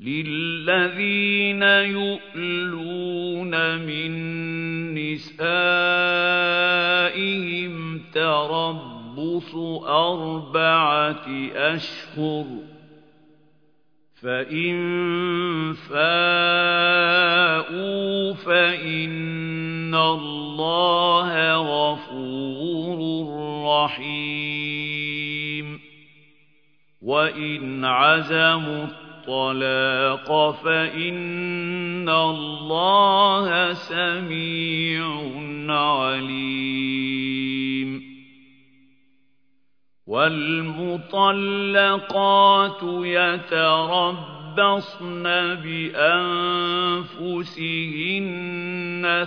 للذين يؤلون من نسائهم تربص أربعة أشهر فإن فاءوا فإن الله غفور رحيم وإن عزموا الطلاق فإن الله سميع عليم. والمطلقات يتربصن بأنفسهن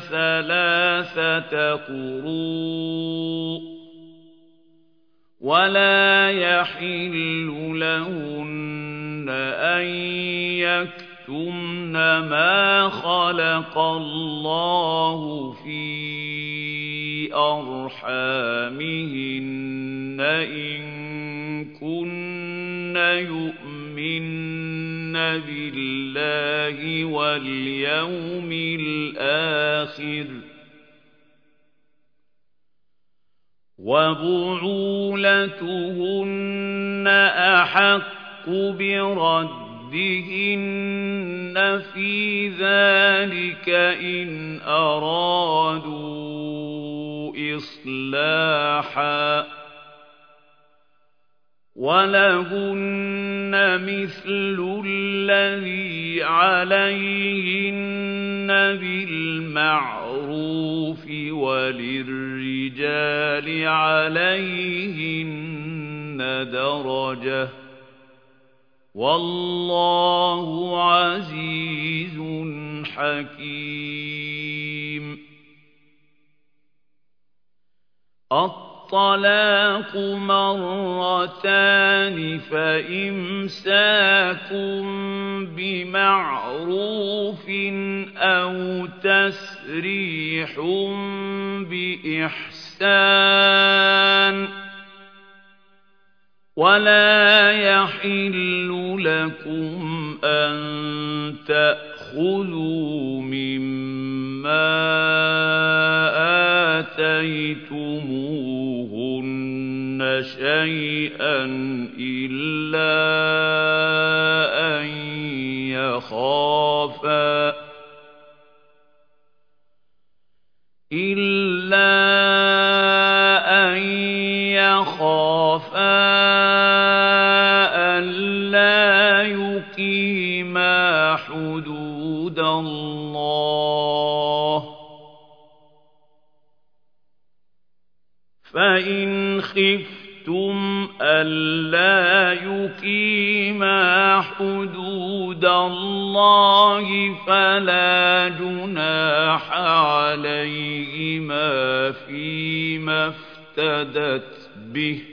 ثلاثة قروء ولا يحل لهن يكتمن ما خلق الله في أرحامهن إن كن يؤمن بالله واليوم الآخر وبعولتهن أحق بردهن في ذلك إن أرادوا إصلاحا ولهن مثل الذي عليهن بالمعروف وللرجال عليهن درجة والله عزيز حكيم. الطلاق مرتان فإمساك بمعروف أو تسريح بإحسان. ولا يحل لكم أن تأخذوا مما آتيتموهن شيئا إلا أن يخافا إلا أن يخافا يقيما حدود الله فإن خفتم ألا يقيما حدود الله فلا جناح عليهما فيما افتدت به